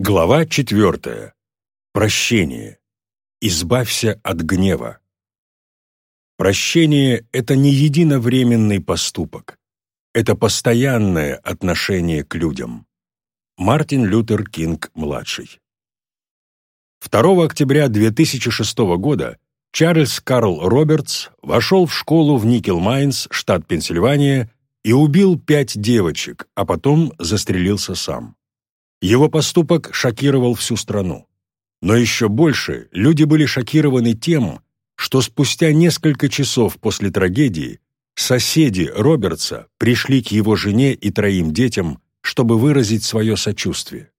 Глава четвертая. Прощение. Избавься от гнева. Прощение – это не единовременный поступок. Это постоянное отношение к людям. Мартин Лютер Кинг-младший. 2 октября 2006 года Чарльз Карл Робертс вошел в школу в Никел-Майнс, штат Пенсильвания, и убил пять девочек, а потом застрелился сам. Его поступок шокировал всю страну. Но еще больше люди были шокированы тем, что спустя несколько часов после трагедии соседи Робертса пришли к его жене и троим детям, чтобы выразить свое сочувствие.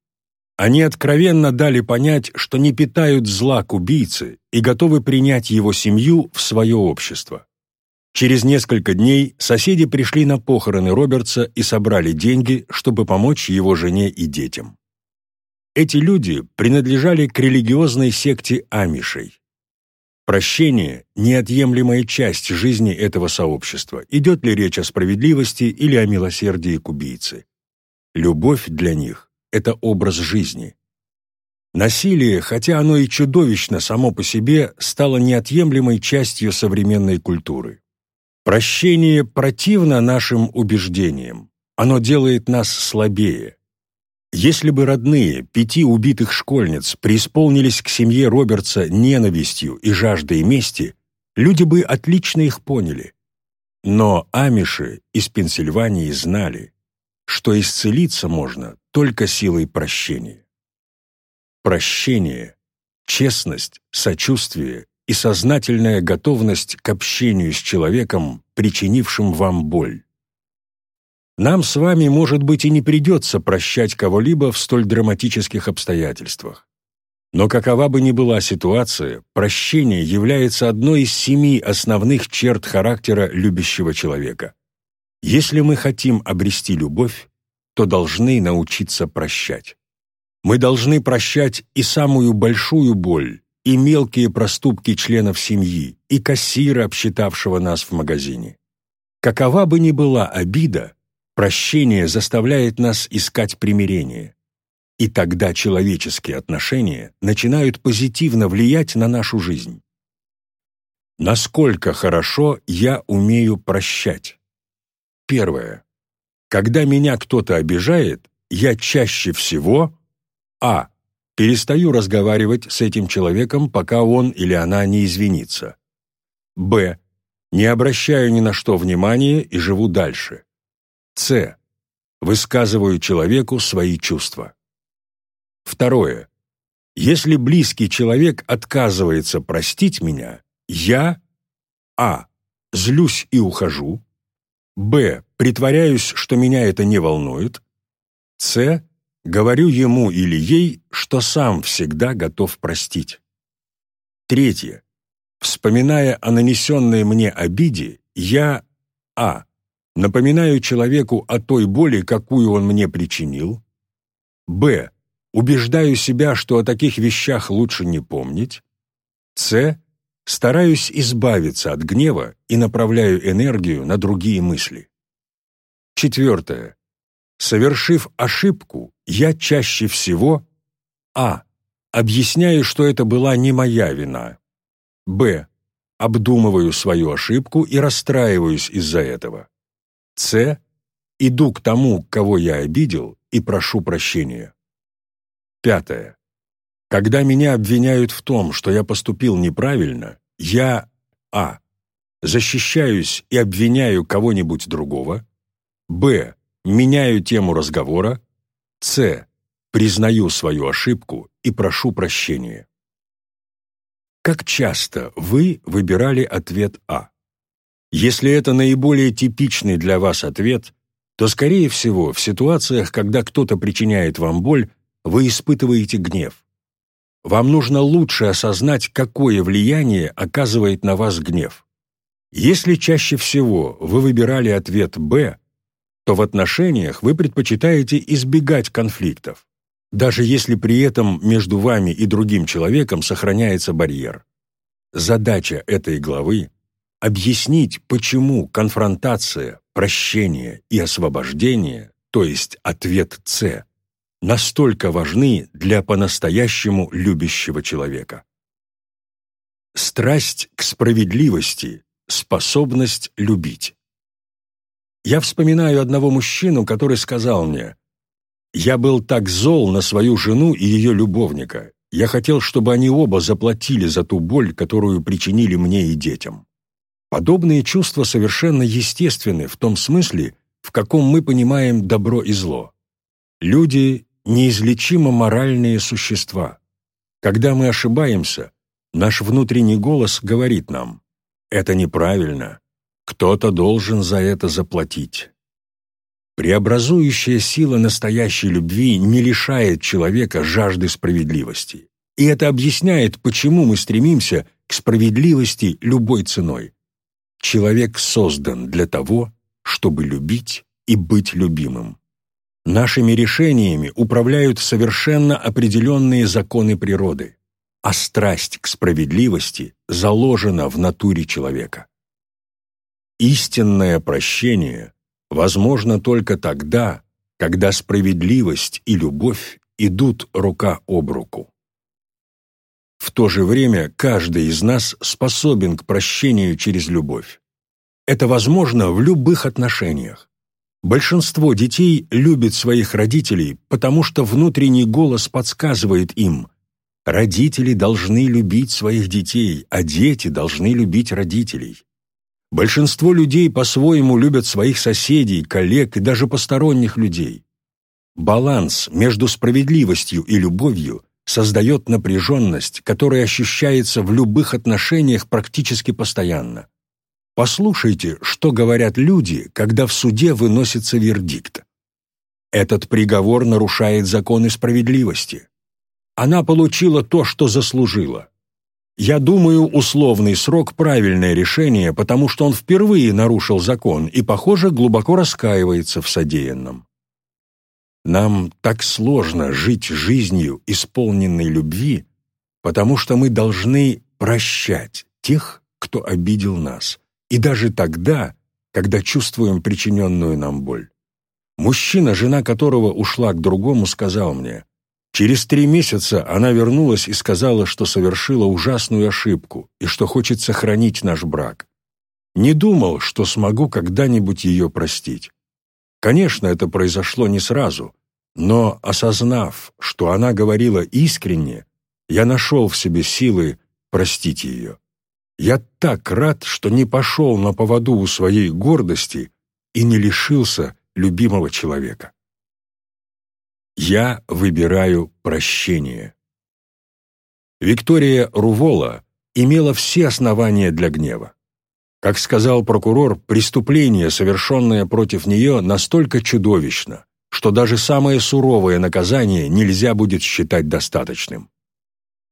Они откровенно дали понять, что не питают зла к убийце и готовы принять его семью в свое общество. Через несколько дней соседи пришли на похороны Робертса и собрали деньги, чтобы помочь его жене и детям. Эти люди принадлежали к религиозной секте Амишей. Прощение – неотъемлемая часть жизни этого сообщества, идет ли речь о справедливости или о милосердии к убийце. Любовь для них – это образ жизни. Насилие, хотя оно и чудовищно само по себе, стало неотъемлемой частью современной культуры. Прощение противно нашим убеждениям. Оно делает нас слабее. Если бы родные пяти убитых школьниц преисполнились к семье Робертса ненавистью и жаждой мести, люди бы отлично их поняли. Но амиши из Пенсильвании знали, что исцелиться можно только силой прощения. Прощение, честность, сочувствие и сознательная готовность к общению с человеком, причинившим вам боль. Нам с вами, может быть, и не придется прощать кого-либо в столь драматических обстоятельствах. Но какова бы ни была ситуация, прощение является одной из семи основных черт характера любящего человека. Если мы хотим обрести любовь, то должны научиться прощать. Мы должны прощать и самую большую боль, и мелкие проступки членов семьи, и кассира, обсчитавшего нас в магазине. Какова бы ни была обида, прощение заставляет нас искать примирение. И тогда человеческие отношения начинают позитивно влиять на нашу жизнь. Насколько хорошо я умею прощать? Первое. Когда меня кто-то обижает, я чаще всего а перестаю разговаривать с этим человеком, пока он или она не извинится. Б. Не обращаю ни на что внимания и живу дальше. С. Высказываю человеку свои чувства. Второе. Если близкий человек отказывается простить меня, я А. Злюсь и ухожу. Б. Притворяюсь, что меня это не волнует. С говорю ему или ей, что сам всегда готов простить. Третье. Вспоминая о нанесенной мне обиде, я а. Напоминаю человеку о той боли, какую он мне причинил. б. Убеждаю себя, что о таких вещах лучше не помнить. с. Стараюсь избавиться от гнева и направляю энергию на другие мысли. Четвертое. Совершив ошибку, я чаще всего а. Объясняю, что это была не моя вина. б. Обдумываю свою ошибку и расстраиваюсь из-за этого. с. Иду к тому, кого я обидел, и прошу прощения. Пятое. Когда меня обвиняют в том, что я поступил неправильно, я а. Защищаюсь и обвиняю кого-нибудь другого. б меняю тему разговора, С. Признаю свою ошибку и прошу прощения. Как часто вы выбирали ответ А? Если это наиболее типичный для вас ответ, то, скорее всего, в ситуациях, когда кто-то причиняет вам боль, вы испытываете гнев. Вам нужно лучше осознать, какое влияние оказывает на вас гнев. Если чаще всего вы выбирали ответ «Б», то в отношениях вы предпочитаете избегать конфликтов, даже если при этом между вами и другим человеком сохраняется барьер. Задача этой главы — объяснить, почему конфронтация, прощение и освобождение, то есть ответ «С», настолько важны для по-настоящему любящего человека. Страсть к справедливости, способность любить. Я вспоминаю одного мужчину, который сказал мне, «Я был так зол на свою жену и ее любовника. Я хотел, чтобы они оба заплатили за ту боль, которую причинили мне и детям». Подобные чувства совершенно естественны в том смысле, в каком мы понимаем добро и зло. Люди – неизлечимо моральные существа. Когда мы ошибаемся, наш внутренний голос говорит нам «это неправильно, кто-то должен за это заплатить». Преобразующая сила настоящей любви не лишает человека жажды справедливости. И это объясняет, почему мы стремимся к справедливости любой ценой. Человек создан для того, чтобы любить и быть любимым. Нашими решениями управляют совершенно определенные законы природы, а страсть к справедливости заложена в натуре человека. Истинное прощение возможно только тогда, когда справедливость и любовь идут рука об руку. В то же время каждый из нас способен к прощению через любовь. Это возможно в любых отношениях. Большинство детей любят своих родителей, потому что внутренний голос подсказывает им «родители должны любить своих детей, а дети должны любить родителей». Большинство людей по-своему любят своих соседей, коллег и даже посторонних людей. Баланс между справедливостью и любовью создает напряженность, которая ощущается в любых отношениях практически постоянно. Послушайте, что говорят люди, когда в суде выносится вердикт. Этот приговор нарушает законы справедливости. Она получила то, что заслужила. Я думаю, условный срок – правильное решение, потому что он впервые нарушил закон и, похоже, глубоко раскаивается в содеянном. Нам так сложно жить жизнью, исполненной любви, потому что мы должны прощать тех, кто обидел нас, и даже тогда, когда чувствуем причиненную нам боль. Мужчина, жена которого ушла к другому, сказал мне, через три месяца она вернулась и сказала, что совершила ужасную ошибку и что хочет сохранить наш брак. Не думал, что смогу когда-нибудь ее простить. Конечно, это произошло не сразу, но, осознав, что она говорила искренне, я нашел в себе силы простить ее. Я так рад, что не пошел на поводу у своей гордости и не лишился любимого человека. Я выбираю прощение. Виктория Рувола имела все основания для гнева. Как сказал прокурор, преступление, совершенное против нее, настолько чудовищно, что даже самое суровое наказание нельзя будет считать достаточным.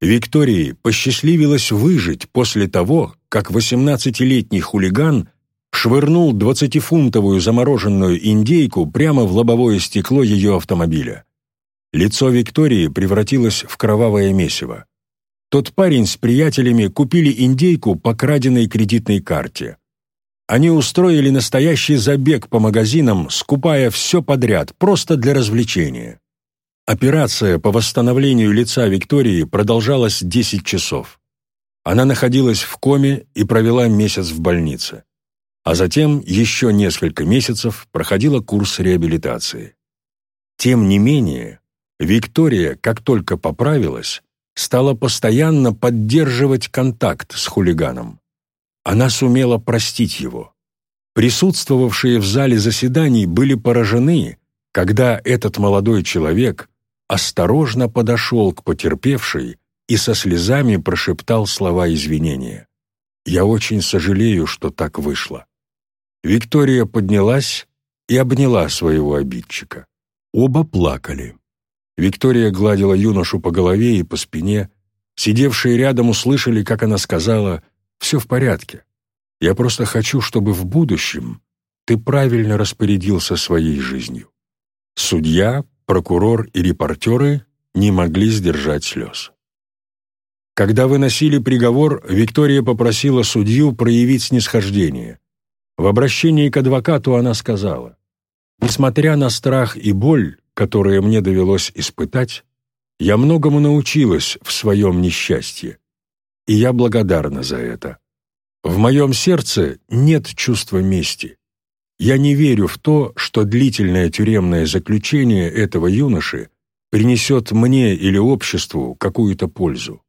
Виктории посчастливилось выжить после того, как 18-летний хулиган швырнул 20-фунтовую замороженную индейку прямо в лобовое стекло ее автомобиля. Лицо Виктории превратилось в кровавое месиво. Тот парень с приятелями купили индейку по краденой кредитной карте. Они устроили настоящий забег по магазинам, скупая все подряд, просто для развлечения. Операция по восстановлению лица Виктории продолжалась 10 часов. Она находилась в коме и провела месяц в больнице. А затем еще несколько месяцев проходила курс реабилитации. Тем не менее, Виктория, как только поправилась, стала постоянно поддерживать контакт с хулиганом. Она сумела простить его. Присутствовавшие в зале заседаний были поражены, когда этот молодой человек осторожно подошел к потерпевшей и со слезами прошептал слова извинения. «Я очень сожалею, что так вышло». Виктория поднялась и обняла своего обидчика. Оба плакали. Виктория гладила юношу по голове и по спине. Сидевшие рядом услышали, как она сказала все в порядке. Я просто хочу, чтобы в будущем ты правильно распорядился своей жизнью». Судья, прокурор и репортеры не могли сдержать слез. Когда выносили приговор, Виктория попросила судью проявить снисхождение. В обращении к адвокату она сказала, «Несмотря на страх и боль, которые мне довелось испытать, я многому научилась в своем несчастье, и я благодарна за это. В моем сердце нет чувства мести. Я не верю в то, что длительное тюремное заключение этого юноши принесет мне или обществу какую-то пользу.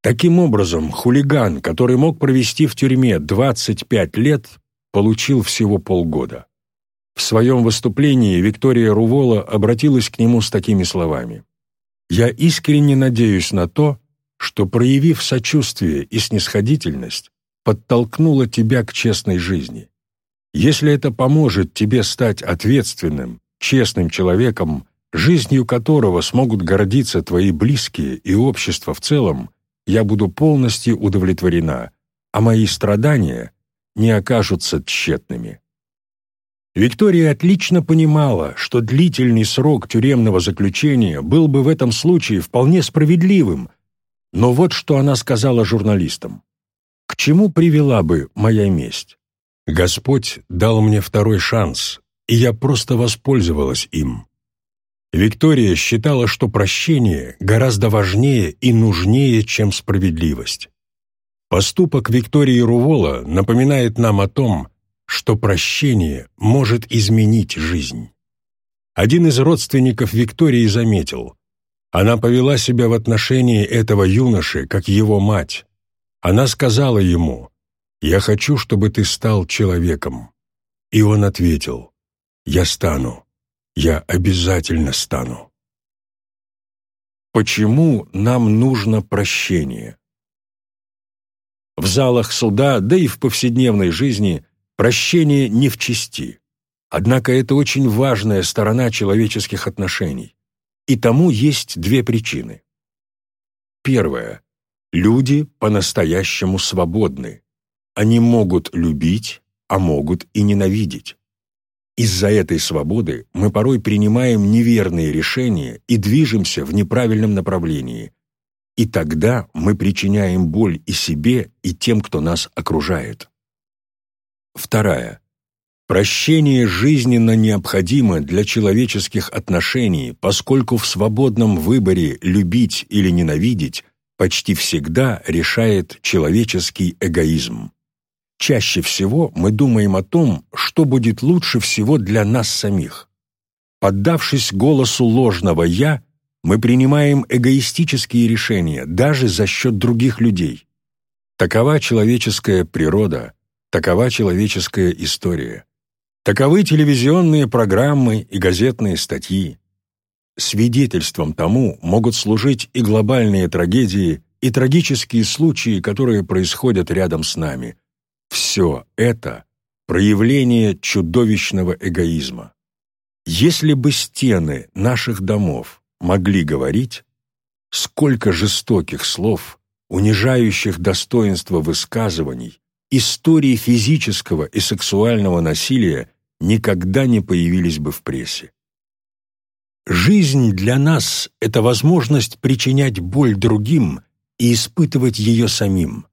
Таким образом, хулиган, который мог провести в тюрьме 25 лет, получил всего полгода. В своем выступлении Виктория Рувола обратилась к нему с такими словами. «Я искренне надеюсь на то, что, проявив сочувствие и снисходительность, подтолкнула тебя к честной жизни. Если это поможет тебе стать ответственным, честным человеком, жизнью которого смогут гордиться твои близкие и общество в целом, я буду полностью удовлетворена, а мои страдания не окажутся тщетными. Виктория отлично понимала, что длительный срок тюремного заключения был бы в этом случае вполне справедливым, но вот что она сказала журналистам. «К чему привела бы моя месть? Господь дал мне второй шанс, и я просто воспользовалась им. Виктория считала, что прощение гораздо важнее и нужнее, чем справедливость. Поступок Виктории Рувола напоминает нам о том, что прощение может изменить жизнь. Один из родственников Виктории заметил, она повела себя в отношении этого юноши, как его мать. Она сказала ему, «Я хочу, чтобы ты стал человеком». И он ответил, «Я стану». Я обязательно стану. Почему нам нужно прощение? В залах суда, да и в повседневной жизни прощение не в чести. Однако это очень важная сторона человеческих отношений. И тому есть две причины. Первое. Люди по-настоящему свободны. Они могут любить, а могут и ненавидеть. Из-за этой свободы мы порой принимаем неверные решения и движемся в неправильном направлении. И тогда мы причиняем боль и себе, и тем, кто нас окружает. Вторая. Прощение жизненно необходимо для человеческих отношений, поскольку в свободном выборе любить или ненавидеть почти всегда решает человеческий эгоизм. Чаще всего мы думаем о том, что будет лучше всего для нас самих. Поддавшись голосу ложного «я», мы принимаем эгоистические решения даже за счет других людей. Такова человеческая природа, такова человеческая история. Таковы телевизионные программы и газетные статьи. Свидетельством тому могут служить и глобальные трагедии, и трагические случаи, которые происходят рядом с нами, все это — проявление чудовищного эгоизма. Если бы стены наших домов могли говорить, сколько жестоких слов, унижающих достоинство высказываний, истории физического и сексуального насилия никогда не появились бы в прессе. Жизнь для нас — это возможность причинять боль другим и испытывать ее самим.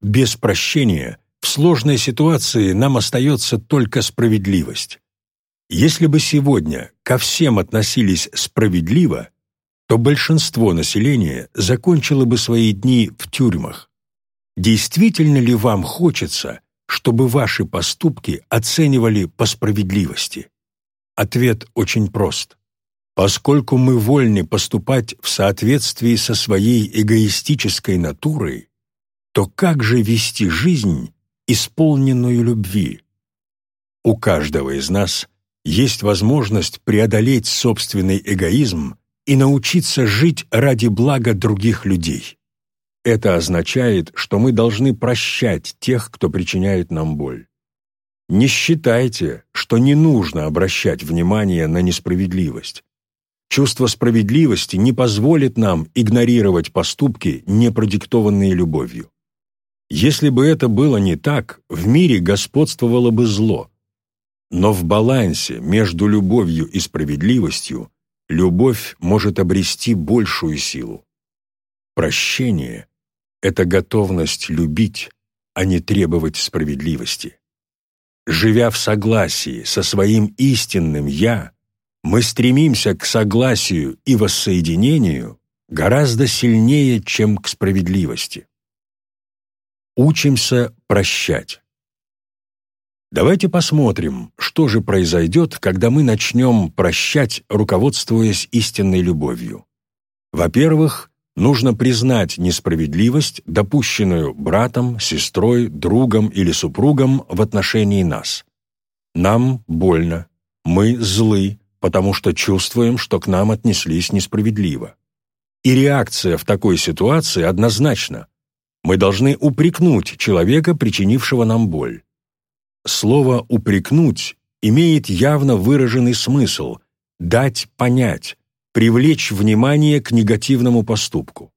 Без прощения в сложной ситуации нам остается только справедливость. Если бы сегодня ко всем относились справедливо, то большинство населения закончило бы свои дни в тюрьмах. Действительно ли вам хочется, чтобы ваши поступки оценивали по справедливости? Ответ очень прост. Поскольку мы вольны поступать в соответствии со своей эгоистической натурой, то как же вести жизнь, исполненную любви. У каждого из нас есть возможность преодолеть собственный эгоизм и научиться жить ради блага других людей. Это означает, что мы должны прощать тех, кто причиняет нам боль. Не считайте, что не нужно обращать внимание на несправедливость. Чувство справедливости не позволит нам игнорировать поступки, не продиктованные любовью. Если бы это было не так, в мире господствовало бы зло. Но в балансе между любовью и справедливостью любовь может обрести большую силу. Прощение — это готовность любить, а не требовать справедливости. Живя в согласии со своим истинным «я», мы стремимся к согласию и воссоединению гораздо сильнее, чем к справедливости. Учимся прощать. Давайте посмотрим, что же произойдет, когда мы начнем прощать, руководствуясь истинной любовью. Во-первых, нужно признать несправедливость, допущенную братом, сестрой, другом или супругом в отношении нас. Нам больно, мы злы, потому что чувствуем, что к нам отнеслись несправедливо. И реакция в такой ситуации однозначна. Мы должны упрекнуть человека, причинившего нам боль. Слово «упрекнуть» имеет явно выраженный смысл – дать понять, привлечь внимание к негативному поступку.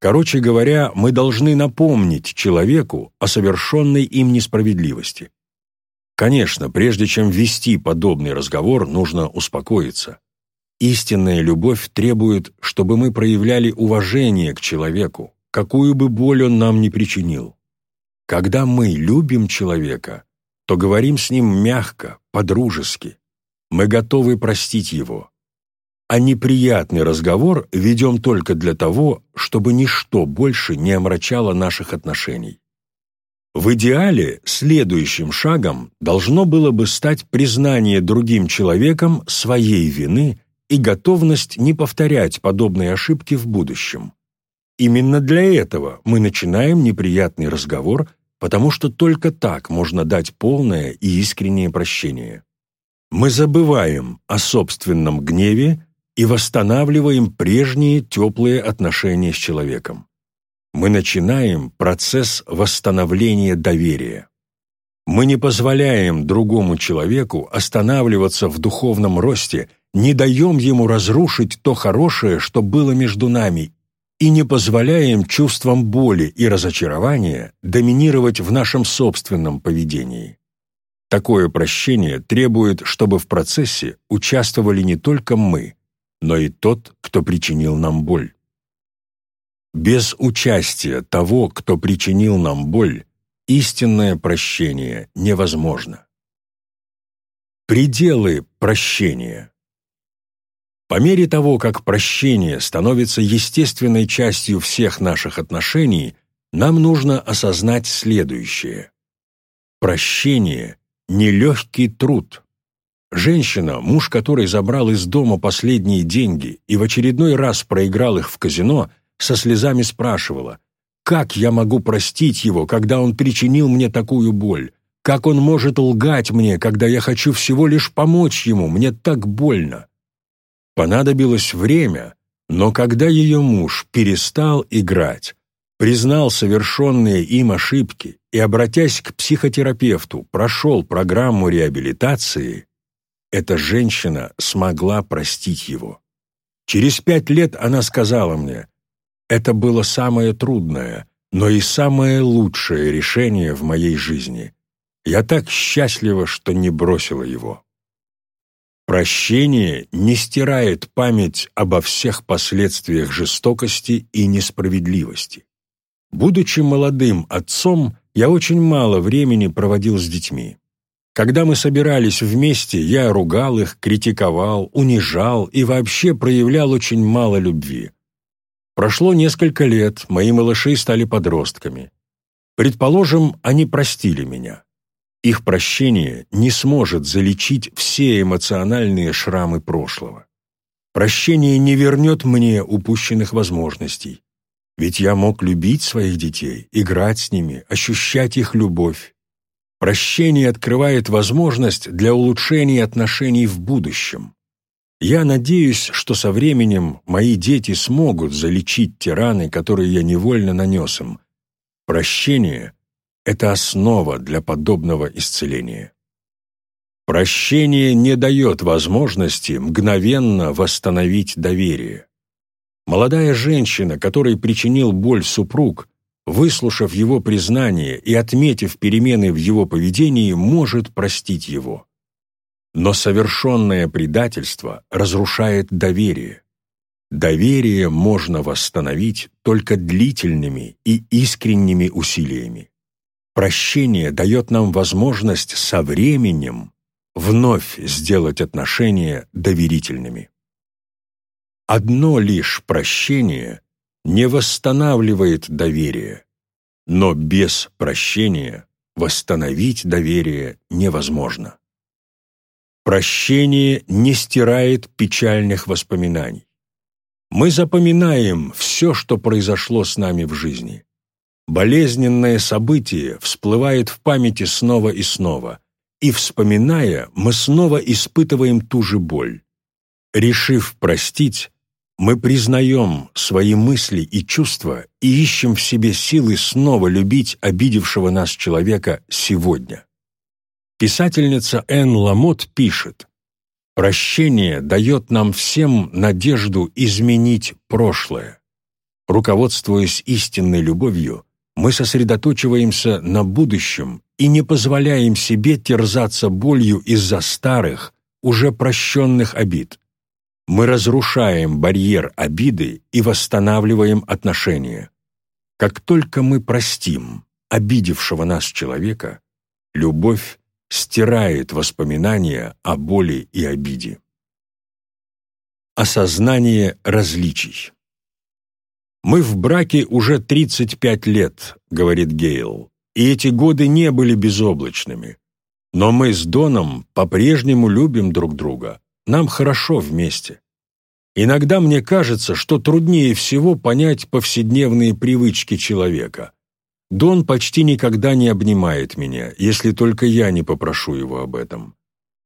Короче говоря, мы должны напомнить человеку о совершенной им несправедливости. Конечно, прежде чем вести подобный разговор, нужно успокоиться. Истинная любовь требует, чтобы мы проявляли уважение к человеку, какую бы боль он нам ни причинил. Когда мы любим человека, то говорим с ним мягко, по-дружески. Мы готовы простить его. А неприятный разговор ведем только для того, чтобы ничто больше не омрачало наших отношений. В идеале следующим шагом должно было бы стать признание другим человеком своей вины и готовность не повторять подобные ошибки в будущем. Именно для этого мы начинаем неприятный разговор потому что только так можно дать полное и искреннее прощение. Мы забываем о собственном гневе и восстанавливаем прежние теплые отношения с человеком. Мы начинаем процесс восстановления доверия. Мы не позволяем другому человеку останавливаться в духовном росте, не даем ему разрушить то хорошее, что было между нами, и не позволяем чувствам боли и разочарования доминировать в нашем собственном поведении. Такое прощение требует, чтобы в процессе участвовали не только мы, но и тот, кто причинил нам боль. Без участия того, кто причинил нам боль, истинное прощение невозможно. Пределы прощения по мере того, как прощение становится естественной частью всех наших отношений, нам нужно осознать следующее. Прощение – нелегкий труд. Женщина, муж которой забрал из дома последние деньги и в очередной раз проиграл их в казино, со слезами спрашивала, «Как я могу простить его, когда он причинил мне такую боль? Как он может лгать мне, когда я хочу всего лишь помочь ему? Мне так больно!» Понадобилось время, но когда ее муж перестал играть, признал совершенные им ошибки и, обратясь к психотерапевту, прошел программу реабилитации, эта женщина смогла простить его. Через пять лет она сказала мне, «Это было самое трудное, но и самое лучшее решение в моей жизни. Я так счастлива, что не бросила его». Прощение не стирает память обо всех последствиях жестокости и несправедливости. Будучи молодым отцом, я очень мало времени проводил с детьми. Когда мы собирались вместе, я ругал их, критиковал, унижал и вообще проявлял очень мало любви. Прошло несколько лет, мои малыши стали подростками. Предположим, они простили меня. Их прощение не сможет залечить все эмоциональные шрамы прошлого. Прощение не вернет мне упущенных возможностей. Ведь я мог любить своих детей, играть с ними, ощущать их любовь. Прощение открывает возможность для улучшения отношений в будущем. Я надеюсь, что со временем мои дети смогут залечить те раны, которые я невольно нанес им. Прощение это основа для подобного исцеления. Прощение не дает возможности мгновенно восстановить доверие. Молодая женщина, которой причинил боль супруг, выслушав его признание и отметив перемены в его поведении, может простить его. Но совершенное предательство разрушает доверие. Доверие можно восстановить только длительными и искренними усилиями. Прощение дает нам возможность со временем вновь сделать отношения доверительными. Одно лишь прощение не восстанавливает доверие, но без прощения восстановить доверие невозможно. Прощение не стирает печальных воспоминаний. Мы запоминаем все, что произошло с нами в жизни. Болезненное событие всплывает в памяти снова и снова, и, вспоминая, мы снова испытываем ту же боль. Решив простить, мы признаем свои мысли и чувства и ищем в себе силы снова любить обидевшего нас человека сегодня. Писательница Энн Ламот пишет, «Прощение дает нам всем надежду изменить прошлое. Руководствуясь истинной любовью, мы сосредоточиваемся на будущем и не позволяем себе терзаться болью из-за старых, уже прощенных обид мы разрушаем барьер обиды и восстанавливаем отношения. Как только мы простим обидевшего нас человека, любовь стирает воспоминания о боли и обиде. Осознание различий. «Мы в браке уже 35 лет», — говорит Гейл, «и эти годы не были безоблачными. Но мы с Доном по-прежнему любим друг друга, нам хорошо вместе. Иногда мне кажется, что труднее всего понять повседневные привычки человека. Дон почти никогда не обнимает меня, если только я не попрошу его об этом.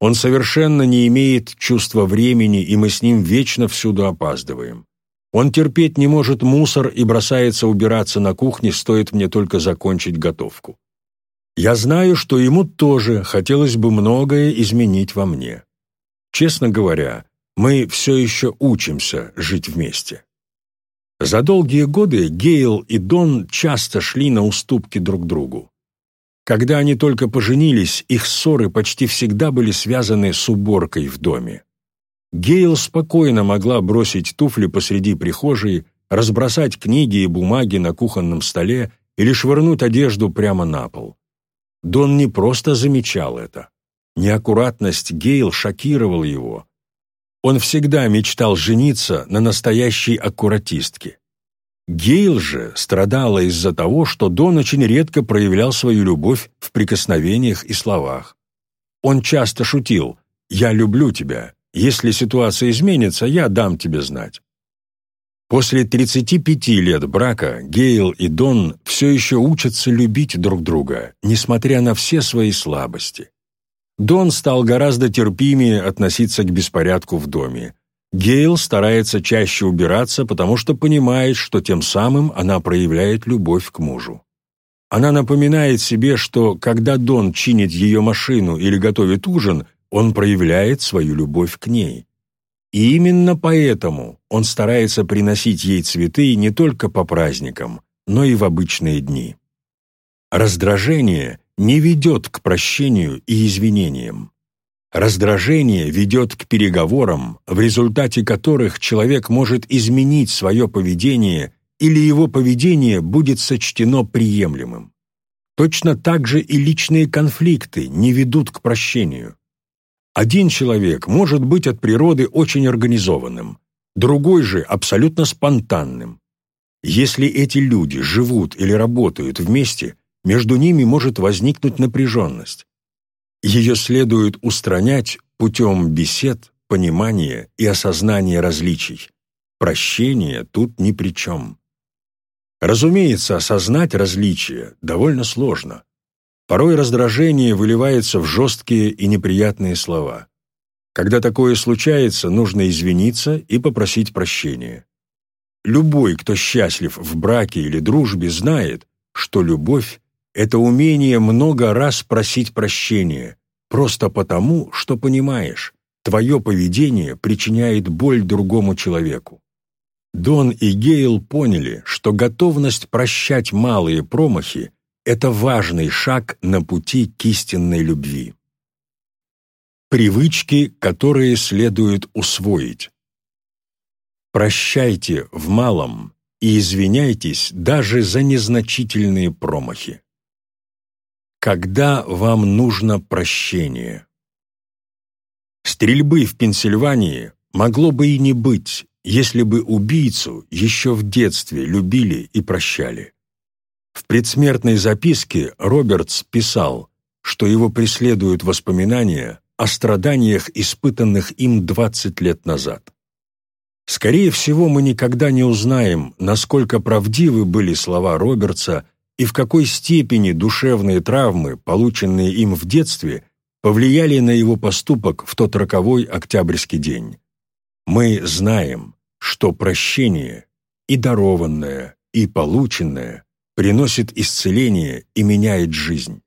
Он совершенно не имеет чувства времени, и мы с ним вечно всюду опаздываем. Он терпеть не может мусор и бросается убираться на кухне, стоит мне только закончить готовку. Я знаю, что ему тоже хотелось бы многое изменить во мне. Честно говоря, мы все еще учимся жить вместе. За долгие годы Гейл и Дон часто шли на уступки друг другу. Когда они только поженились, их ссоры почти всегда были связаны с уборкой в доме. Гейл спокойно могла бросить туфли посреди прихожей, разбросать книги и бумаги на кухонном столе или швырнуть одежду прямо на пол. Дон не просто замечал это. Неаккуратность Гейл шокировала его. Он всегда мечтал жениться на настоящей аккуратистке. Гейл же страдала из-за того, что Дон очень редко проявлял свою любовь в прикосновениях и словах. Он часто шутил «Я люблю тебя. Если ситуация изменится, я дам тебе знать». После 35 лет брака Гейл и Дон все еще учатся любить друг друга, несмотря на все свои слабости. Дон стал гораздо терпимее относиться к беспорядку в доме. Гейл старается чаще убираться, потому что понимает, что тем самым она проявляет любовь к мужу. Она напоминает себе, что когда Дон чинит ее машину или готовит ужин, он проявляет свою любовь к ней. И именно поэтому он старается приносить ей цветы не только по праздникам, но и в обычные дни. Раздражение не ведет к прощению и извинениям. Раздражение ведет к переговорам, в результате которых человек может изменить свое поведение или его поведение будет сочтено приемлемым. Точно так же и личные конфликты не ведут к прощению. Один человек может быть от природы очень организованным, другой же абсолютно спонтанным. Если эти люди живут или работают вместе, между ними может возникнуть напряженность. Ее следует устранять путем бесед, понимания и осознания различий. Прощение тут ни при чем. Разумеется, осознать различия довольно сложно. Порой раздражение выливается в жесткие и неприятные слова. Когда такое случается, нужно извиниться и попросить прощения. Любой, кто счастлив в браке или дружбе, знает, что любовь это умение много раз просить прощения, просто потому, что понимаешь, твое поведение причиняет боль другому человеку. Дон и Гейл поняли, что готовность прощать малые промахи – это важный шаг на пути к истинной любви. Привычки, которые следует усвоить. Прощайте в малом и извиняйтесь даже за незначительные промахи. Когда вам нужно прощение? Стрельбы в Пенсильвании могло бы и не быть, если бы убийцу еще в детстве любили и прощали. В предсмертной записке Робертс писал, что его преследуют воспоминания о страданиях, испытанных им 20 лет назад. Скорее всего, мы никогда не узнаем, насколько правдивы были слова Робертса и в какой степени душевные травмы, полученные им в детстве, повлияли на его поступок в тот роковой октябрьский день. Мы знаем, что прощение и дарованное, и полученное приносит исцеление и меняет жизнь.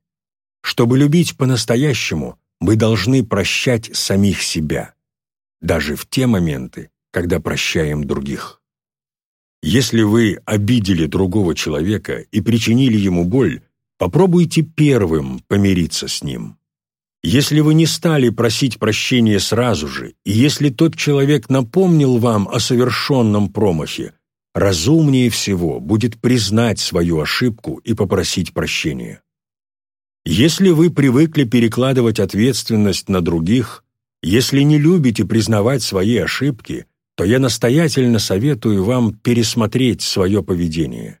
Чтобы любить по-настоящему, мы должны прощать самих себя, даже в те моменты, когда прощаем других. Если вы обидели другого человека и причинили ему боль, попробуйте первым помириться с ним. Если вы не стали просить прощения сразу же, и если тот человек напомнил вам о совершенном промахе, разумнее всего будет признать свою ошибку и попросить прощения. Если вы привыкли перекладывать ответственность на других, если не любите признавать свои ошибки, то я настоятельно советую вам пересмотреть свое поведение.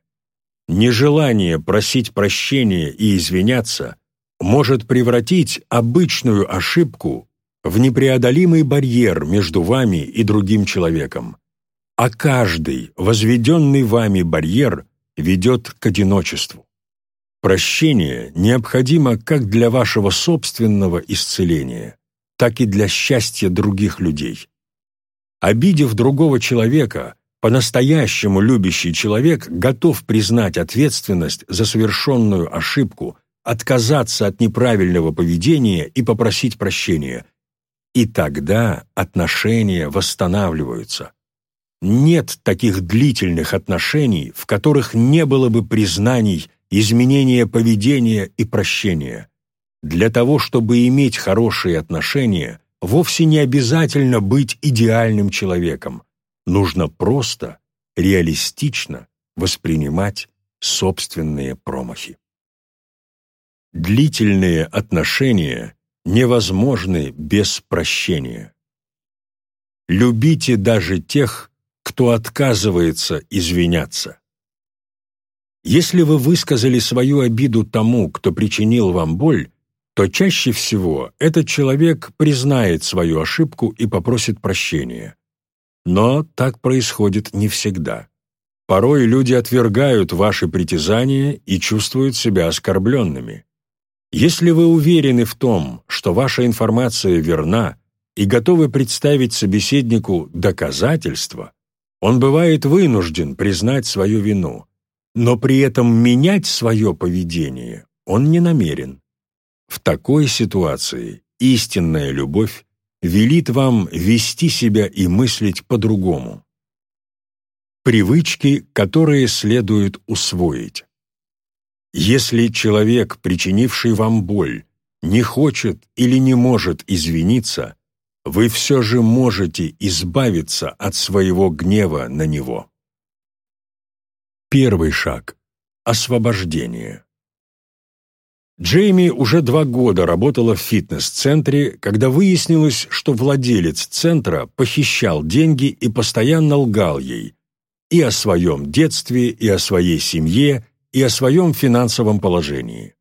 Нежелание просить прощения и извиняться может превратить обычную ошибку в непреодолимый барьер между вами и другим человеком. А каждый возведенный вами барьер ведет к одиночеству. Прощение необходимо как для вашего собственного исцеления, так и для счастья других людей. Обидев другого человека, по-настоящему любящий человек готов признать ответственность за совершенную ошибку отказаться от неправильного поведения и попросить прощения. И тогда отношения восстанавливаются. Нет таких длительных отношений, в которых не было бы признаний, изменения поведения и прощения. Для того, чтобы иметь хорошие отношения, вовсе не обязательно быть идеальным человеком. Нужно просто, реалистично воспринимать собственные промахи. Длительные отношения невозможны без прощения. Любите даже тех, кто отказывается извиняться. Если вы высказали свою обиду тому, кто причинил вам боль, то чаще всего этот человек признает свою ошибку и попросит прощения. Но так происходит не всегда. Порой люди отвергают ваши притязания и чувствуют себя оскорбленными. Если вы уверены в том, что ваша информация верна и готовы представить собеседнику доказательства, он бывает вынужден признать свою вину, но при этом менять свое поведение он не намерен. В такой ситуации истинная любовь велит вам вести себя и мыслить по-другому. Привычки, которые следует усвоить. Если человек, причинивший вам боль, не хочет или не может извиниться, вы все же можете избавиться от своего гнева на него. Первый шаг – освобождение. Джейми уже два года работала в фитнес-центре, когда выяснилось, что владелец центра похищал деньги и постоянно лгал ей и о своем детстве, и о своей семье, и о своем финансовом положении.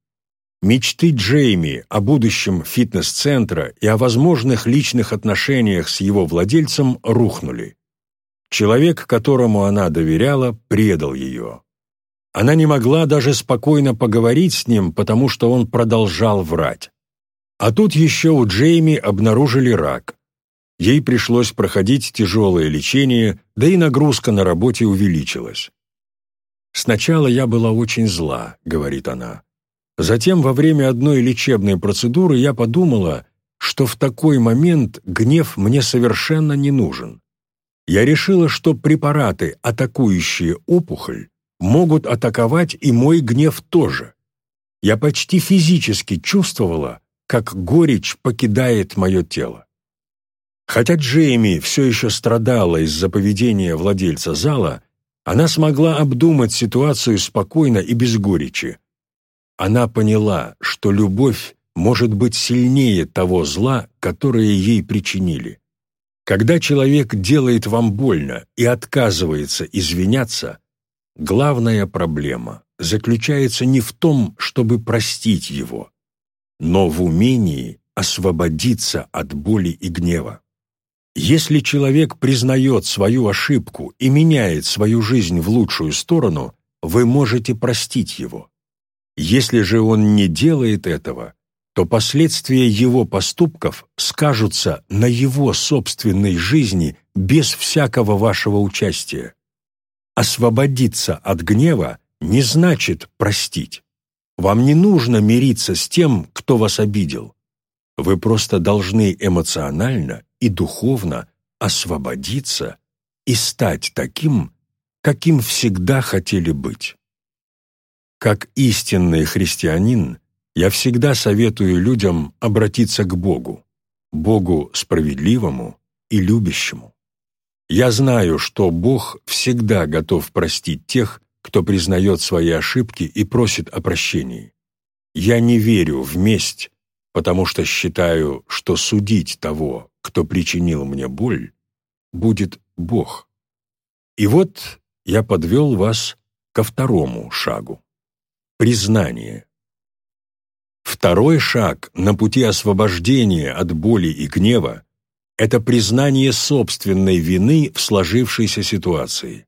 Мечты Джейми о будущем фитнес-центра и о возможных личных отношениях с его владельцем рухнули. Человек, которому она доверяла, предал ее. Она не могла даже спокойно поговорить с ним, потому что он продолжал врать. А тут еще у Джейми обнаружили рак. Ей пришлось проходить тяжелое лечение, да и нагрузка на работе увеличилась. «Сначала я была очень зла», — говорит она. «Затем во время одной лечебной процедуры я подумала, что в такой момент гнев мне совершенно не нужен. Я решила, что препараты, атакующие опухоль, могут атаковать и мой гнев тоже. Я почти физически чувствовала, как горечь покидает мое тело. Хотя Джейми все еще страдала из-за поведения владельца зала, она смогла обдумать ситуацию спокойно и без горечи. Она поняла, что любовь может быть сильнее того зла, которое ей причинили. Когда человек делает вам больно и отказывается извиняться, главная проблема заключается не в том, чтобы простить его, но в умении освободиться от боли и гнева. Если человек признает свою ошибку и меняет свою жизнь в лучшую сторону, вы можете простить его. Если же он не делает этого, то последствия его поступков скажутся на его собственной жизни без всякого вашего участия. Освободиться от гнева не значит простить. Вам не нужно мириться с тем, кто вас обидел. Вы просто должны эмоционально и духовно освободиться и стать таким, каким всегда хотели быть. Как истинный христианин, я всегда советую людям обратиться к Богу, Богу справедливому и любящему. Я знаю, что Бог всегда готов простить тех, кто признает свои ошибки и просит о прощении. Я не верю в месть, потому что считаю, что судить того, кто причинил мне боль, будет Бог. И вот я подвел вас ко второму шагу — признание. Второй шаг на пути освобождения от боли и гнева — это признание собственной вины в сложившейся ситуации.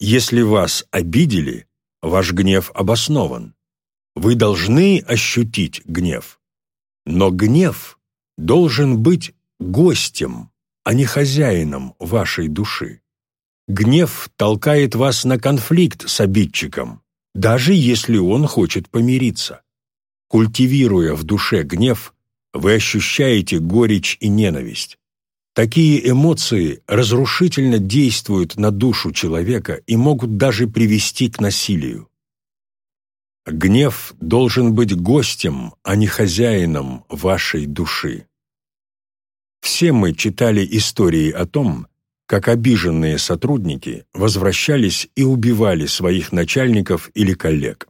Если вас обидели, ваш гнев обоснован. Вы должны ощутить гнев. Но гнев должен быть гостем, а не хозяином вашей души. Гнев толкает вас на конфликт с обидчиком, даже если он хочет помириться. Культивируя в душе гнев, вы ощущаете горечь и ненависть. Такие эмоции разрушительно действуют на душу человека и могут даже привести к насилию. Гнев должен быть гостем, а не хозяином вашей души. Все мы читали истории о том, как обиженные сотрудники возвращались и убивали своих начальников или коллег.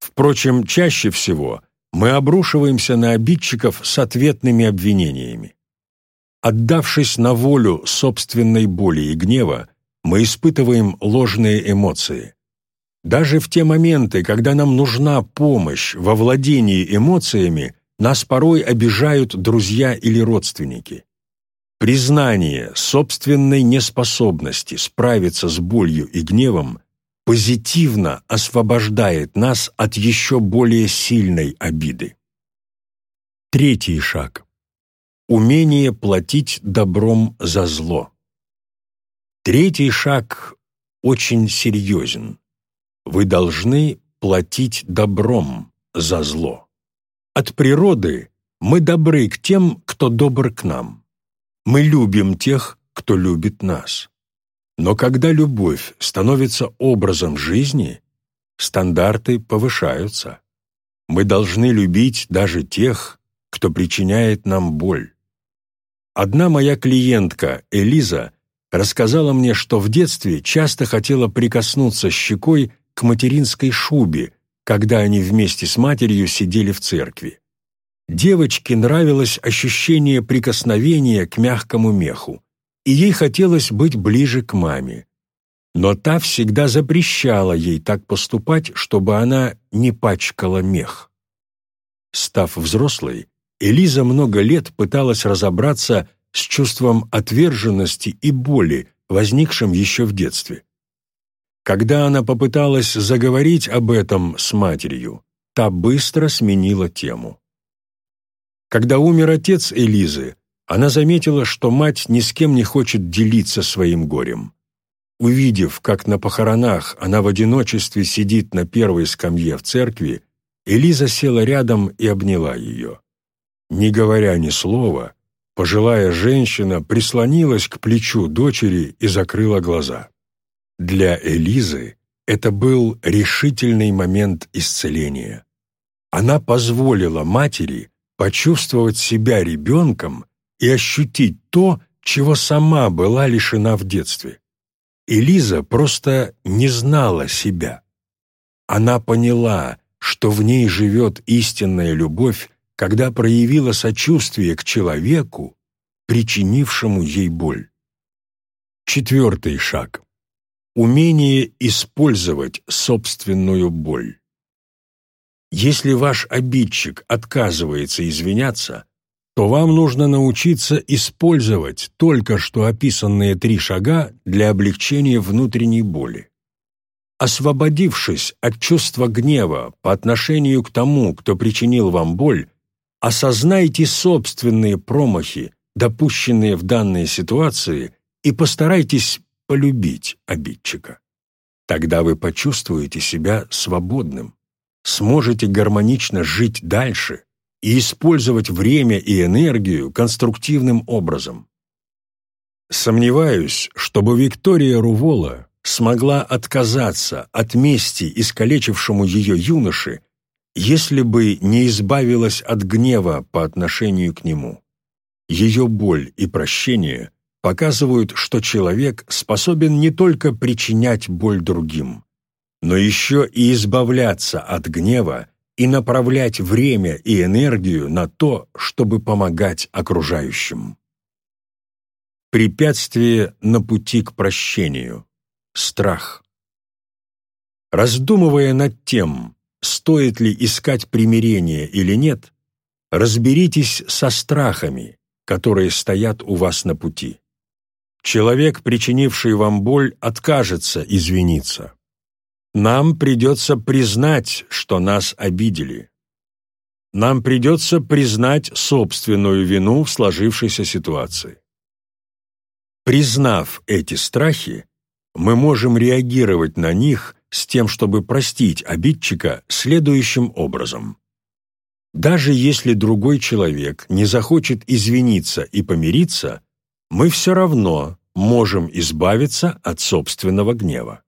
Впрочем, чаще всего мы обрушиваемся на обидчиков с ответными обвинениями. Отдавшись на волю собственной боли и гнева, мы испытываем ложные эмоции. Даже в те моменты, когда нам нужна помощь во владении эмоциями, нас порой обижают друзья или родственники. Признание собственной неспособности справиться с болью и гневом позитивно освобождает нас от еще более сильной обиды. Третий шаг. Умение платить добром за зло. Третий шаг очень серьезен. Вы должны платить добром за зло. От природы мы добры к тем, кто добр к нам. Мы любим тех, кто любит нас. Но когда любовь становится образом жизни, стандарты повышаются. Мы должны любить даже тех, кто причиняет нам боль. Одна моя клиентка, Элиза, рассказала мне, что в детстве часто хотела прикоснуться щекой к материнской шубе, когда они вместе с матерью сидели в церкви. Девочке нравилось ощущение прикосновения к мягкому меху, и ей хотелось быть ближе к маме. Но та всегда запрещала ей так поступать, чтобы она не пачкала мех. Став взрослой, Элиза много лет пыталась разобраться с чувством отверженности и боли, возникшим еще в детстве. Когда она попыталась заговорить об этом с матерью, та быстро сменила тему. Когда умер отец Элизы, она заметила, что мать ни с кем не хочет делиться своим горем. Увидев, как на похоронах она в одиночестве сидит на первой скамье в церкви, Элиза села рядом и обняла ее. Не говоря ни слова, пожилая женщина прислонилась к плечу дочери и закрыла глаза. Для Элизы это был решительный момент исцеления. Она позволила матери почувствовать себя ребенком и ощутить то, чего сама была лишена в детстве. Элиза просто не знала себя. Она поняла, что в ней живет истинная любовь, когда проявила сочувствие к человеку, причинившему ей боль. Четвертый шаг. Умение использовать собственную боль. Если ваш обидчик отказывается извиняться, то вам нужно научиться использовать только что описанные три шага для облегчения внутренней боли. Освободившись от чувства гнева по отношению к тому, кто причинил вам боль, осознайте собственные промахи, допущенные в данной ситуации, и постарайтесь полюбить обидчика. Тогда вы почувствуете себя свободным, сможете гармонично жить дальше и использовать время и энергию конструктивным образом. Сомневаюсь, чтобы Виктория Рувола смогла отказаться от мести искалечившему ее юноше, если бы не избавилась от гнева по отношению к нему. Ее боль и прощение показывают, что человек способен не только причинять боль другим, но еще и избавляться от гнева и направлять время и энергию на то, чтобы помогать окружающим. Препятствие на пути к прощению. Страх. Раздумывая над тем, стоит ли искать примирение или нет, разберитесь со страхами, которые стоят у вас на пути. Человек, причинивший вам боль, откажется извиниться. Нам придется признать, что нас обидели. Нам придется признать собственную вину в сложившейся ситуации. Признав эти страхи, мы можем реагировать на них с тем, чтобы простить обидчика следующим образом. Даже если другой человек не захочет извиниться и помириться, мы все равно можем избавиться от собственного гнева.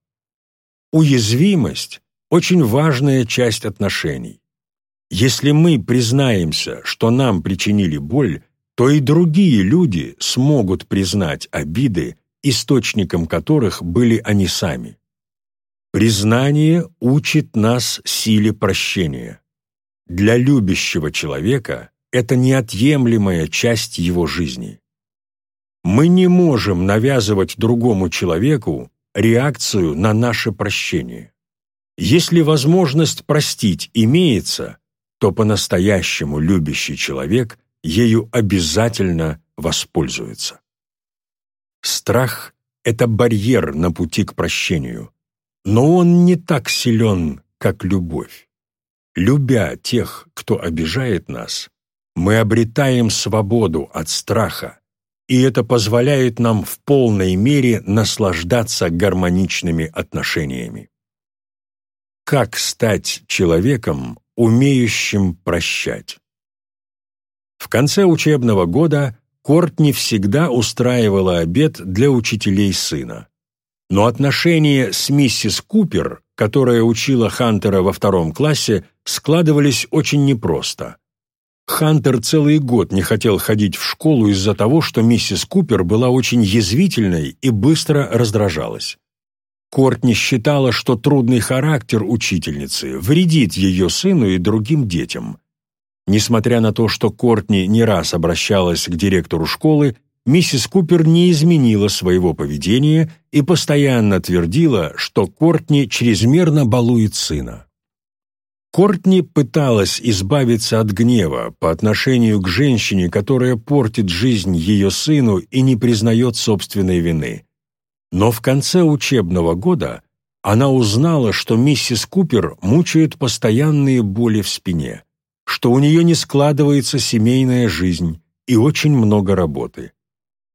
Уязвимость – очень важная часть отношений. Если мы признаемся, что нам причинили боль, то и другие люди смогут признать обиды, источником которых были они сами. Признание учит нас силе прощения. Для любящего человека это неотъемлемая часть его жизни. Мы не можем навязывать другому человеку реакцию на наше прощение. Если возможность простить имеется, то по-настоящему любящий человек ею обязательно воспользуется. Страх — это барьер на пути к прощению, но он не так силен, как любовь. Любя тех, кто обижает нас, мы обретаем свободу от страха, и это позволяет нам в полной мере наслаждаться гармоничными отношениями. Как стать человеком, умеющим прощать? В конце учебного года Кортни всегда устраивала обед для учителей сына. Но отношения с миссис Купер, которая учила Хантера во втором классе, складывались очень непросто – Хантер целый год не хотел ходить в школу из-за того, что миссис Купер была очень язвительной и быстро раздражалась. Кортни считала, что трудный характер учительницы вредит ее сыну и другим детям. Несмотря на то, что Кортни не раз обращалась к директору школы, миссис Купер не изменила своего поведения и постоянно твердила, что Кортни чрезмерно балует сына. Кортни пыталась избавиться от гнева по отношению к женщине, которая портит жизнь ее сыну и не признает собственной вины. Но в конце учебного года она узнала, что миссис Купер мучает постоянные боли в спине, что у нее не складывается семейная жизнь и очень много работы.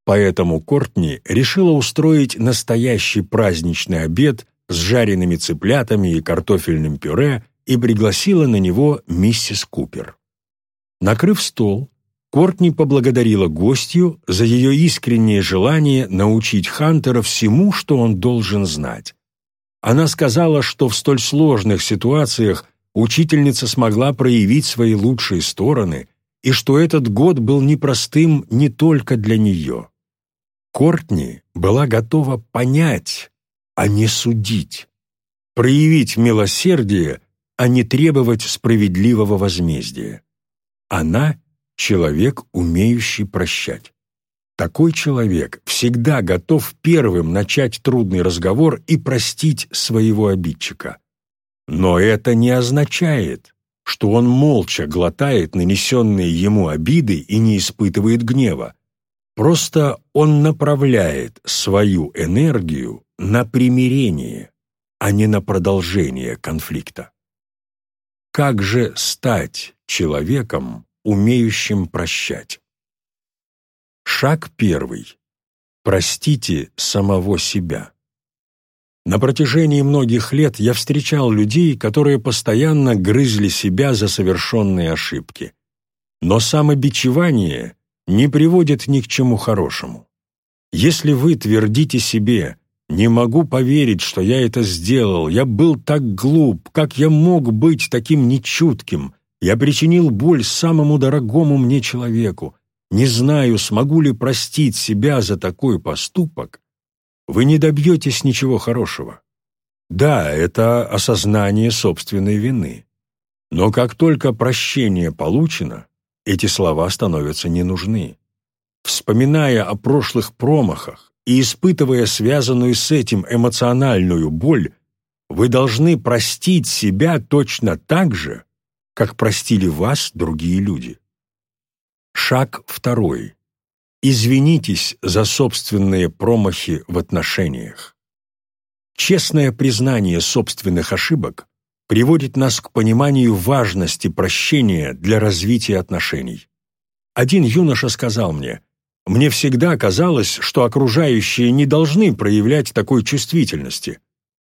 Поэтому Кортни решила устроить настоящий праздничный обед с жареными цыплятами и картофельным пюре и пригласила на него миссис Купер. Накрыв стол, Кортни поблагодарила гостью за ее искреннее желание научить Хантера всему, что он должен знать. Она сказала, что в столь сложных ситуациях учительница смогла проявить свои лучшие стороны и что этот год был непростым не только для нее. Кортни была готова понять, а не судить, проявить милосердие а не требовать справедливого возмездия. Она — человек, умеющий прощать. Такой человек всегда готов первым начать трудный разговор и простить своего обидчика. Но это не означает, что он молча глотает нанесенные ему обиды и не испытывает гнева. Просто он направляет свою энергию на примирение, а не на продолжение конфликта. Как же стать человеком, умеющим прощать? Шаг первый. Простите самого себя. На протяжении многих лет я встречал людей, которые постоянно грызли себя за совершенные ошибки. Но самобичевание не приводит ни к чему хорошему. Если вы твердите себе «не могу поверить, что я это сделал, я был так глуп, как я мог быть таким нечутким, я причинил боль самому дорогому мне человеку, не знаю, смогу ли простить себя за такой поступок», вы не добьетесь ничего хорошего. Да, это осознание собственной вины. Но как только прощение получено, эти слова становятся не нужны. Вспоминая о прошлых промахах и испытывая связанную с этим эмоциональную боль, вы должны простить себя точно так же, как простили вас другие люди. Шаг второй. Извинитесь за собственные промахи в отношениях. Честное признание собственных ошибок приводит нас к пониманию важности прощения для развития отношений. Один юноша сказал мне, «Мне всегда казалось, что окружающие не должны проявлять такой чувствительности.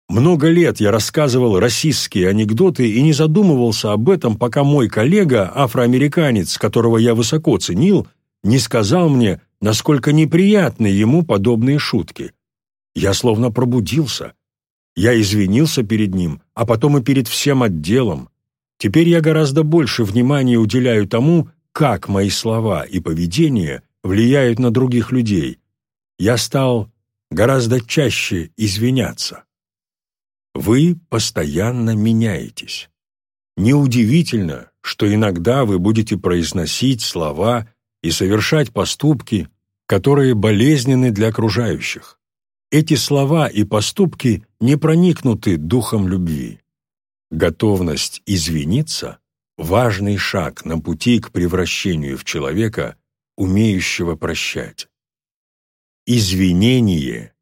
Много лет я рассказывал расистские анекдоты и не задумывался об этом, пока мой коллега, афроамериканец, которого я высоко ценил, не сказал мне, насколько неприятны ему подобные шутки. Я словно пробудился. Я извинился перед ним, а потом и перед всем отделом. Теперь я гораздо больше внимания уделяю тому, как мои слова и поведение влияют на других людей. Я стал гораздо чаще извиняться. Вы постоянно меняетесь. Неудивительно, что иногда вы будете произносить слова и совершать поступки, которые болезненны для окружающих. Эти слова и поступки не проникнуты духом любви. Готовность извиниться – важный шаг на пути к превращению в человека, умеющего прощать. Извинение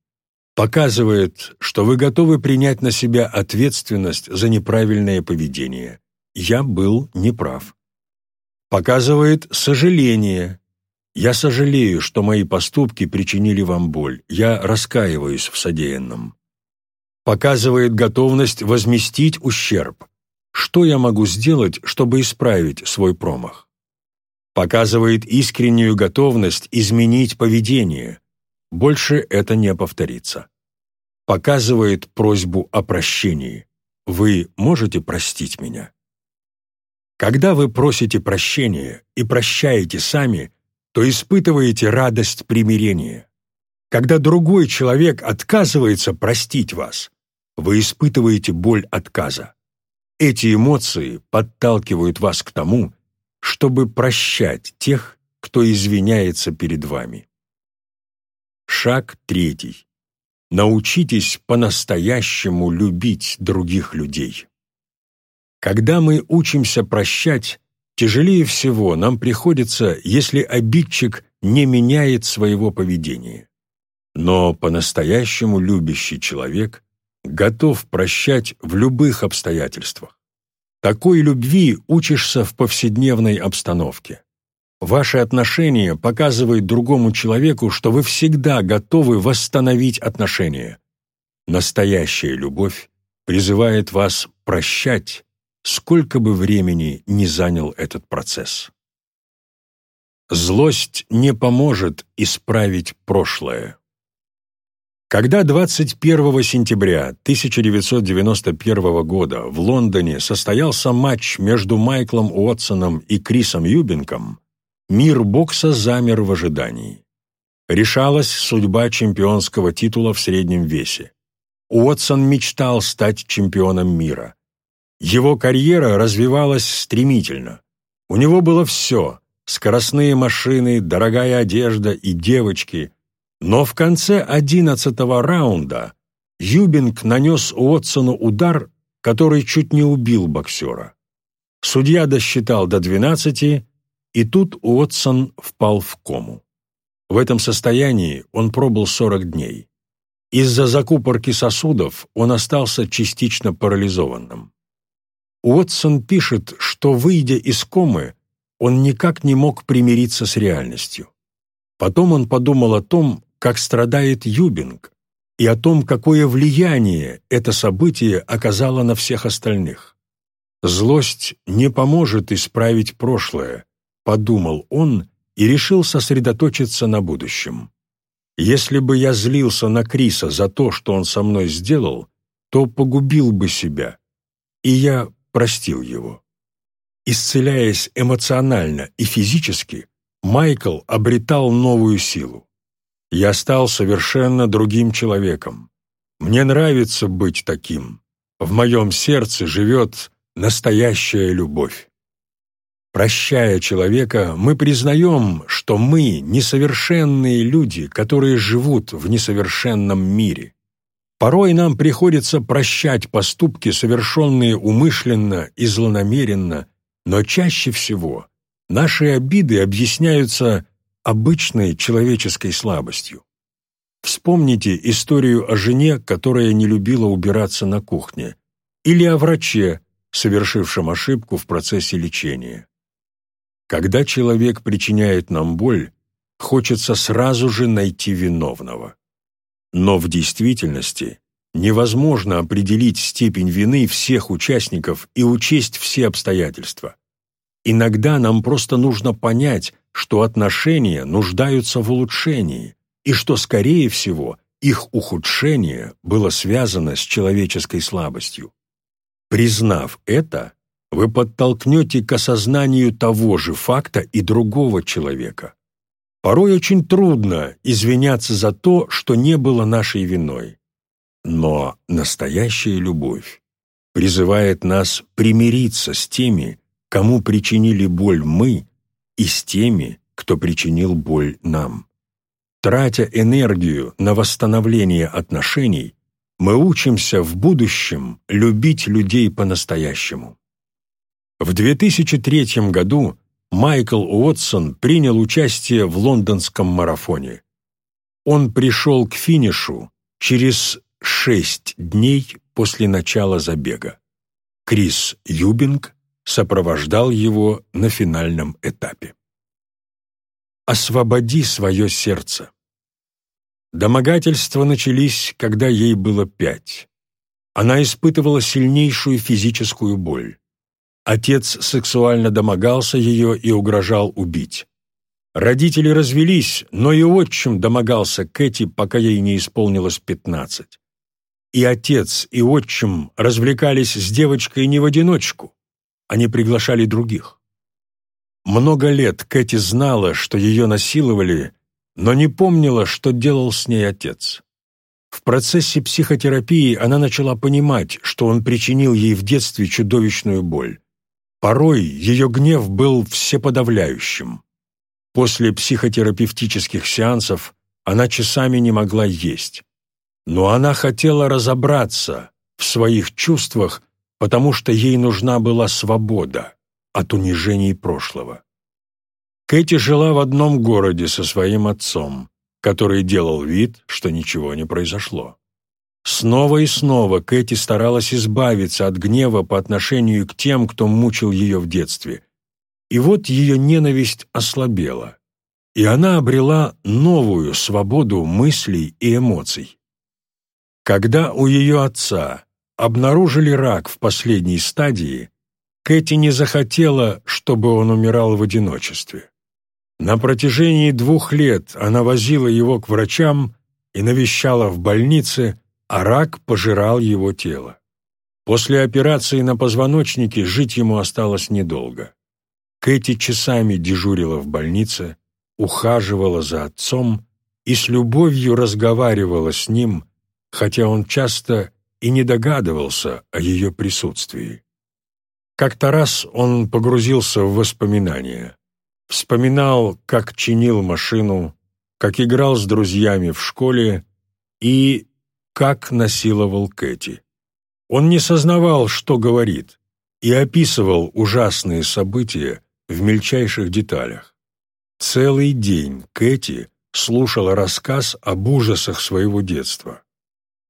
показывает, что вы готовы принять на себя ответственность за неправильное поведение. Я был неправ показывает сожаление. Я сожалею, что мои поступки причинили вам боль. Я раскаиваюсь в содеянном. Показывает готовность возместить ущерб. Что я могу сделать, чтобы исправить свой промах? Показывает искреннюю готовность изменить поведение. Больше это не повторится. Показывает просьбу о прощении. Вы можете простить меня? Когда вы просите прощения и прощаете сами, то испытываете радость примирения. Когда другой человек отказывается простить вас, вы испытываете боль отказа. Эти эмоции подталкивают вас к тому, чтобы прощать тех, кто извиняется перед вами. Шаг третий. Научитесь по-настоящему любить других людей. Когда мы учимся прощать, тяжелее всего нам приходится, если обидчик не меняет своего поведения. Но по-настоящему любящий человек готов прощать в любых обстоятельствах. Такой любви учишься в повседневной обстановке. Ваши отношения показывают другому человеку, что вы всегда готовы восстановить отношения. Настоящая любовь призывает вас прощать сколько бы времени ни занял этот процесс. Злость не поможет исправить прошлое. Когда 21 сентября 1991 года в Лондоне состоялся матч между Майклом Уотсоном и Крисом Юбинком, мир бокса замер в ожидании. Решалась судьба чемпионского титула в среднем весе. Уотсон мечтал стать чемпионом мира – его карьера развивалась стремительно. У него было все — скоростные машины, дорогая одежда и девочки. Но в конце одиннадцатого раунда Юбинг нанес Уотсону удар, который чуть не убил боксера. Судья досчитал до двенадцати, и тут Уотсон впал в кому. В этом состоянии он пробыл сорок дней. Из-за закупорки сосудов он остался частично парализованным. Уотсон пишет, что, выйдя из комы, он никак не мог примириться с реальностью. Потом он подумал о том, как страдает Юбинг, и о том, какое влияние это событие оказало на всех остальных. «Злость не поможет исправить прошлое», — подумал он и решил сосредоточиться на будущем. «Если бы я злился на Криса за то, что он со мной сделал, то погубил бы себя, и я простил его». Исцеляясь эмоционально и физически, Майкл обретал новую силу. Я стал совершенно другим человеком. Мне нравится быть таким. В моем сердце живет настоящая любовь. Прощая человека, мы признаем, что мы несовершенные люди, которые живут в несовершенном мире. Порой нам приходится прощать поступки, совершенные умышленно и злонамеренно, но чаще всего наши обиды объясняются обычной человеческой слабостью. Вспомните историю о жене, которая не любила убираться на кухне, или о враче, совершившем ошибку в процессе лечения. Когда человек причиняет нам боль, хочется сразу же найти виновного. Но в действительности невозможно определить степень вины всех участников и учесть все обстоятельства. Иногда нам просто нужно понять, что отношения нуждаются в улучшении, и что, скорее всего, их ухудшение было связано с человеческой слабостью. Признав это, вы подтолкнете к осознанию того же факта и другого человека. Порой очень трудно извиняться за то, что не было нашей виной. Но настоящая любовь призывает нас примириться с теми, кому причинили боль мы, и с теми, кто причинил боль нам. Тратя энергию на восстановление отношений, мы учимся в будущем любить людей по-настоящему. В 2003 году Майкл Уотсон принял участие в лондонском марафоне. Он пришел к финишу через шесть дней после начала забега. Крис Юбинг сопровождал его на финальном этапе. «Освободи свое сердце». Домогательства начались, когда ей было пять. Она испытывала сильнейшую физическую боль. Отец сексуально домогался ее и угрожал убить. Родители развелись, но и отчим домогался Кэти, пока ей не исполнилось пятнадцать. И отец, и отчим развлекались с девочкой не в одиночку. Они приглашали других. Много лет Кэти знала, что ее насиловали, но не помнила, что делал с ней отец. В процессе психотерапии она начала понимать, что он причинил ей в детстве чудовищную боль. Порой ее гнев был всеподавляющим. После психотерапевтических сеансов она часами не могла есть. Но она хотела разобраться в своих чувствах потому что ей нужна была свобода от унижений прошлого. Кэти жила в одном городе со своим отцом, который делал вид, что ничего не произошло. Снова и снова Кэти старалась избавиться от гнева по отношению к тем, кто мучил ее в детстве. И вот ее ненависть ослабела, и она обрела новую свободу мыслей и эмоций. Когда у ее отца обнаружили рак в последней стадии, Кэти не захотела, чтобы он умирал в одиночестве. На протяжении двух лет она возила его к врачам и навещала в больнице, а рак пожирал его тело. После операции на позвоночнике жить ему осталось недолго. Кэти часами дежурила в больнице, ухаживала за отцом и с любовью разговаривала с ним, хотя он часто и не догадывался о ее присутствии. Как-то раз он погрузился в воспоминания. Вспоминал, как чинил машину, как играл с друзьями в школе и как насиловал Кэти. Он не сознавал, что говорит, и описывал ужасные события в мельчайших деталях. Целый день Кэти слушала рассказ об ужасах своего детства.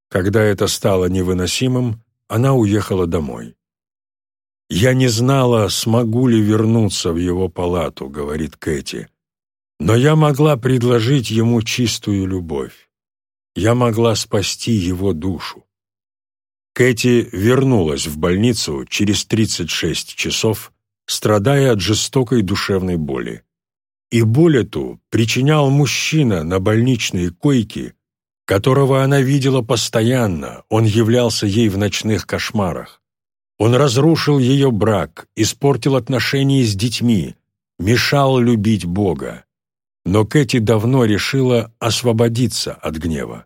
Когда это стало невыносимым, она уехала домой. «Я не знала, смогу ли вернуться в его палату», — говорит Кэти. «Но я могла предложить ему чистую любовь. Я могла спасти его душу». Кэти вернулась в больницу через 36 часов, страдая от жестокой душевной боли. И боль эту причинял мужчина на больничной койке, которого она видела постоянно, он являлся ей в ночных кошмарах. Он разрушил ее брак, испортил отношения с детьми, мешал любить Бога. Но Кэти давно решила освободиться от гнева.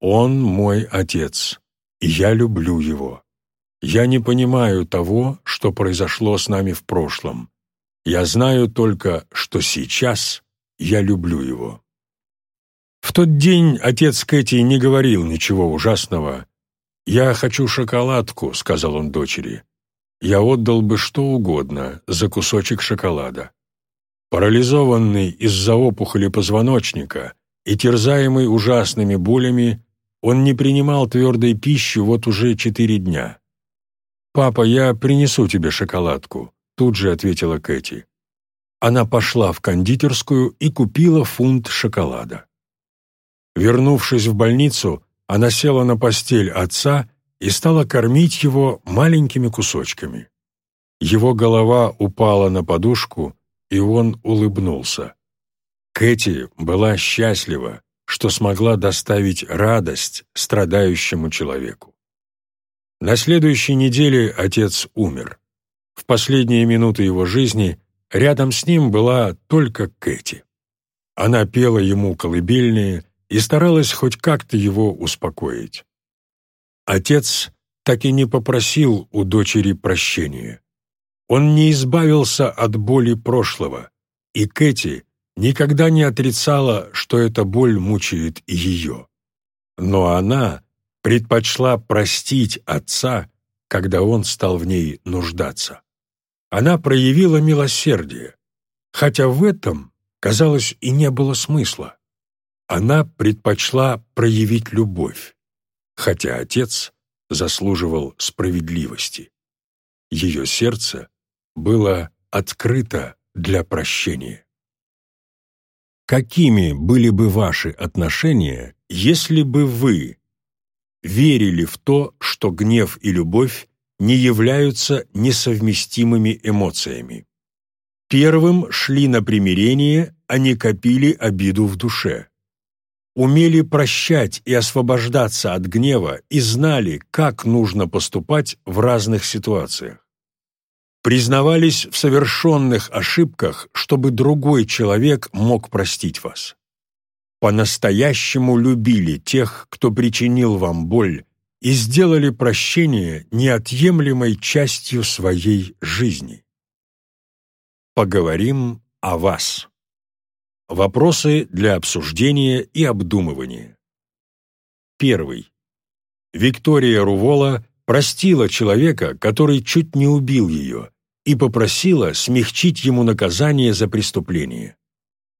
«Он мой отец, и я люблю его. Я не понимаю того, что произошло с нами в прошлом. Я знаю только, что сейчас я люблю его». В тот день отец Кэти не говорил ничего ужасного, «Я хочу шоколадку», — сказал он дочери. «Я отдал бы что угодно за кусочек шоколада». Парализованный из-за опухоли позвоночника и терзаемый ужасными болями, он не принимал твердой пищи вот уже четыре дня. «Папа, я принесу тебе шоколадку», — тут же ответила Кэти. Она пошла в кондитерскую и купила фунт шоколада. Вернувшись в больницу, она села на постель отца и стала кормить его маленькими кусочками. Его голова упала на подушку, и он улыбнулся. Кэти была счастлива, что смогла доставить радость страдающему человеку. На следующей неделе отец умер. В последние минуты его жизни рядом с ним была только Кэти. Она пела ему колыбельные, и старалась хоть как-то его успокоить. Отец так и не попросил у дочери прощения. Он не избавился от боли прошлого, и Кэти никогда не отрицала, что эта боль мучает ее. Но она предпочла простить отца, когда он стал в ней нуждаться. Она проявила милосердие, хотя в этом, казалось, и не было смысла. Она предпочла проявить любовь, хотя отец заслуживал справедливости. Ее сердце было открыто для прощения. Какими были бы ваши отношения, если бы вы верили в то, что гнев и любовь не являются несовместимыми эмоциями? Первым шли на примирение, а не копили обиду в душе умели прощать и освобождаться от гнева и знали, как нужно поступать в разных ситуациях. Признавались в совершенных ошибках, чтобы другой человек мог простить вас. По-настоящему любили тех, кто причинил вам боль, и сделали прощение неотъемлемой частью своей жизни. Поговорим о вас. Вопросы для обсуждения и обдумывания. Первый. Виктория Рувола простила человека, который чуть не убил ее, и попросила смягчить ему наказание за преступление.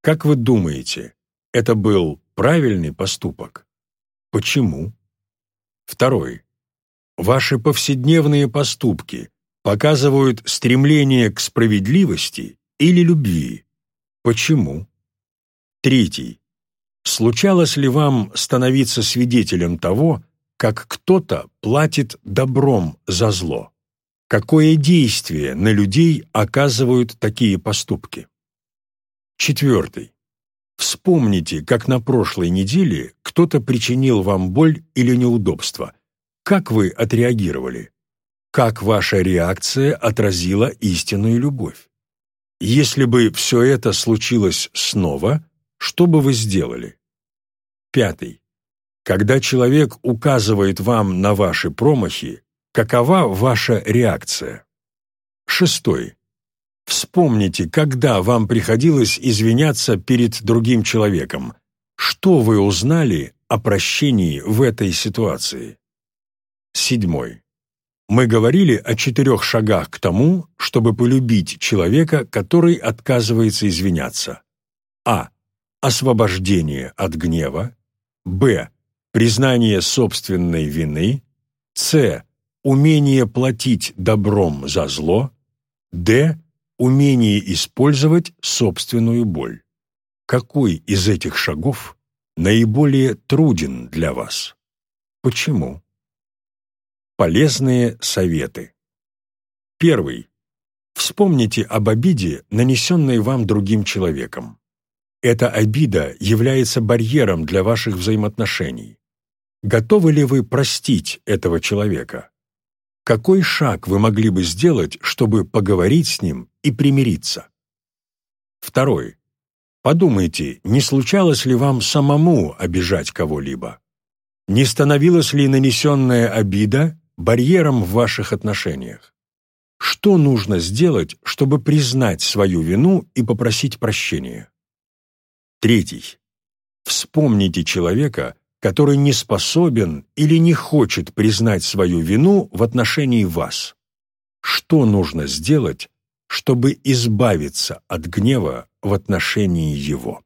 Как вы думаете, это был правильный поступок? Почему? Второй. Ваши повседневные поступки показывают стремление к справедливости или любви. Почему? Третий. Случалось ли вам становиться свидетелем того, как кто-то платит добром за зло? Какое действие на людей оказывают такие поступки? Четвертый. Вспомните, как на прошлой неделе кто-то причинил вам боль или неудобство. Как вы отреагировали? Как ваша реакция отразила истинную любовь? Если бы все это случилось снова, что бы вы сделали? Пятый. Когда человек указывает вам на ваши промахи, какова ваша реакция? Шестой. Вспомните, когда вам приходилось извиняться перед другим человеком. Что вы узнали о прощении в этой ситуации? Седьмой. Мы говорили о четырех шагах к тому, чтобы полюбить человека, который отказывается извиняться. А. Освобождение от гнева. Б. Признание собственной вины. С. Умение платить добром за зло. Д умение использовать собственную боль. Какой из этих шагов наиболее труден для вас? Почему? Полезные советы. Первый. Вспомните об обиде, нанесенной вам другим человеком. Эта обида является барьером для ваших взаимоотношений. Готовы ли вы простить этого человека? Какой шаг вы могли бы сделать, чтобы поговорить с ним и примириться? Второй. Подумайте, не случалось ли вам самому обижать кого-либо? Не становилась ли нанесенная обида барьером в ваших отношениях? Что нужно сделать, чтобы признать свою вину и попросить прощения? Третий. Вспомните человека, который не способен или не хочет признать свою вину в отношении вас. Что нужно сделать, чтобы избавиться от гнева в отношении его?